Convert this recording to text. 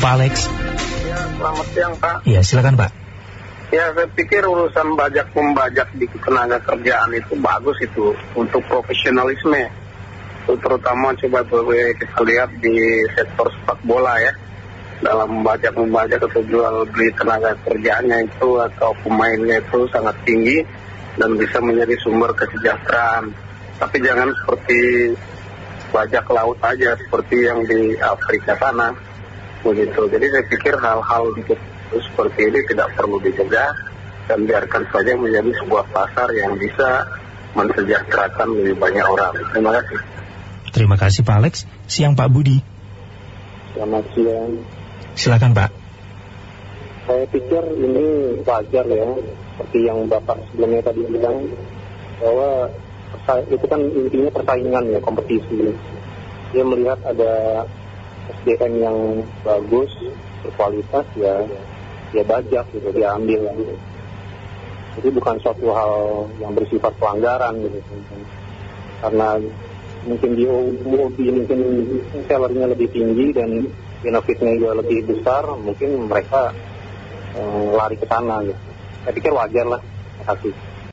Pak Alex. Ya, selamat siang Pak. Iya, silakan Pak. Ya, saya pikir urusan bajak membajak di tenaga kerjaan itu bagus itu untuk profesionalisme. Terutama coba kita lihat di sektor sepak bola ya. Dalam membajak membajak atau jual beli tenaga kerjaannya itu atau pemainnya itu sangat tinggi dan bisa menjadi sumber kesejahteraan. Tapi jangan seperti bajak laut aja seperti yang di Afrika sana begitu. Jadi saya pikir hal-hal seperti ini tidak perlu dicegah dan biarkan saja menjadi sebuah pasar yang bisa mensejahterakan lebih banyak orang. Terima kasih. Terima kasih Pak Alex. Siang Pak Budi. Selamat siang. Silakan Pak. Saya pikir ini wajar ya, seperti yang Bapak sebelumnya tadi bilang bahwa itu kan intinya persaingan ya, kompetisi. Dia melihat ada SDM yang bagus, berkualitas ya dia bajak gitu, dia ambil gitu. Jadi bukan suatu hal yang bersifat pelanggaran gitu. Karena mungkin di UOB mungkin sellernya lebih tinggi dan benefitnya juga lebih besar, mungkin mereka eh, lari ke sana gitu. Saya pikir wajar lah. Kasih.